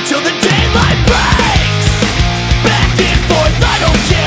until the daylight breaks. Back and forth, I don't care.